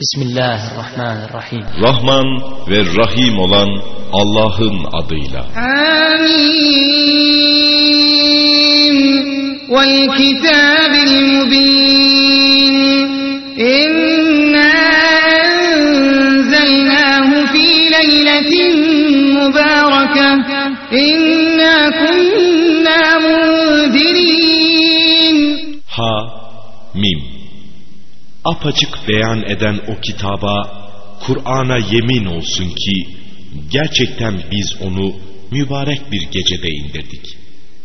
Bismillahirrahmanirrahim. Rahman ve Rahim olan Allah'ın adıyla. Amin. Vel kitabil mubin. İnna enzelnahu fi leyletin mübareke. İnna kunna mundirin. Ha, Mim apaçık beyan eden o kitaba, Kur'an'a yemin olsun ki gerçekten biz onu mübarek bir gecede indirdik.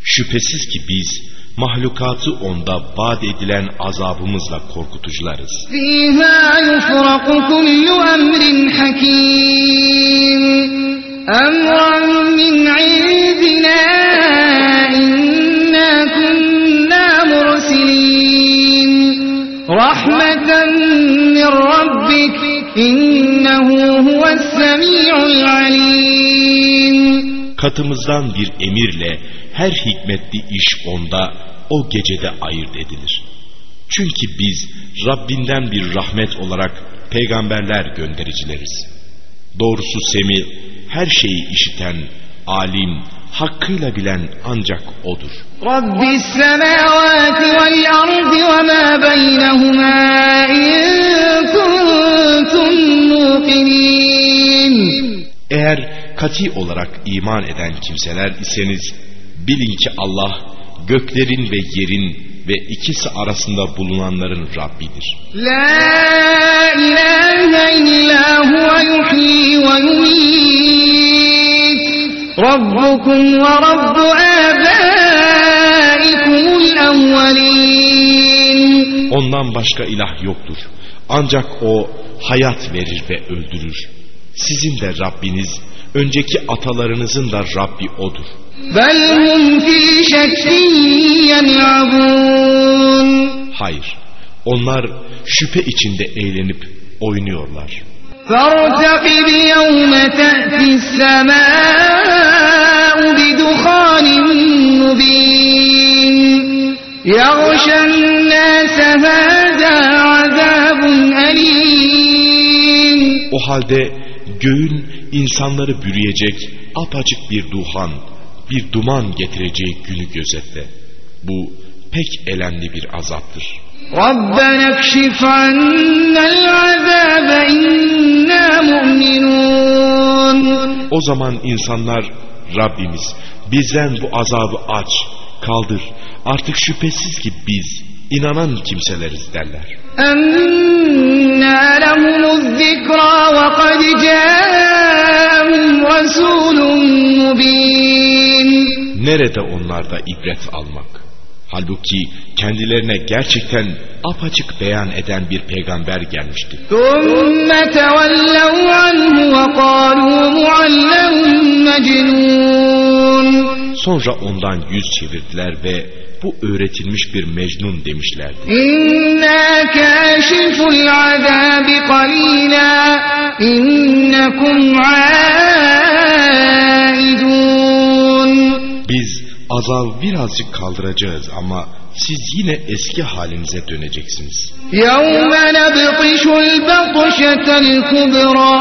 Şüphesiz ki biz mahlukatı onda vaat edilen azabımızla korkutucularız. Fîhâ yufraku kullu emrin hakîm. İnnehu huves alim. Katımızdan bir emirle her hikmetli iş onda o gecede ayırt edilir. Çünkü biz Rabbinden bir rahmet olarak peygamberler göndericileriz. Doğrusu Semi her şeyi işiten, alim, hakkıyla bilen ancak O'dur. Rabbis semavati vel ardi ve ma beynehuma in eğer kati olarak iman eden kimseler iseniz bilin ki Allah göklerin ve yerin ve ikisi arasında bulunanların Rabbidir. La ilahe illa huve yuhyi ve yumit. Rabbukum ve Rabbu Ondan başka ilah yoktur. Ancak O hayat verir ve öldürür. Sizin de Rabbiniz, önceki atalarınızın da Rabbi O'dur. بل هم في شك يلعبون Hayır, onlar şüphe içinde eğlenip oynuyorlar. فارتقب يوم تأتي السماء يغشى الناس هذا عذاب أليم O halde göğün insanları bürüyecek apaçık bir duhan, bir duman getireceği günü gözetle. Bu pek elemli bir azaptır. ربنا اكشف عنا العذاب إنا مؤمنون O zaman insanlar Rabbimiz bizden bu azabı aç, kaldır. Artık şüphesiz ki biz inanan kimseleriz derler. أنا لهم الذكرى وقد جاءهم رسول مبين Nerede onlarda ibret almak? Halbuki kendilerine gerçekten apaçık beyan eden bir peygamber gelmişti. ثم تولوا عنه وقالوا معلم مجنون Sonra ondan yüz çevirdiler ve bu öğretilmiş bir mecnun demişlerdi. إنا كاشف العذاب قليلا إنكم عائدون Biz azabı birazcık kaldıracağız ama siz yine eski halinize döneceksiniz. يوم نبطش البطشة الكبرى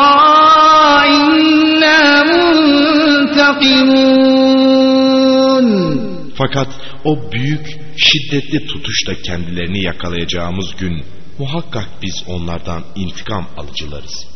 Fakat o büyük, şiddetli tutuşta kendilerini yakalayacağımız gün muhakkak biz onlardan intikam alıcılarız.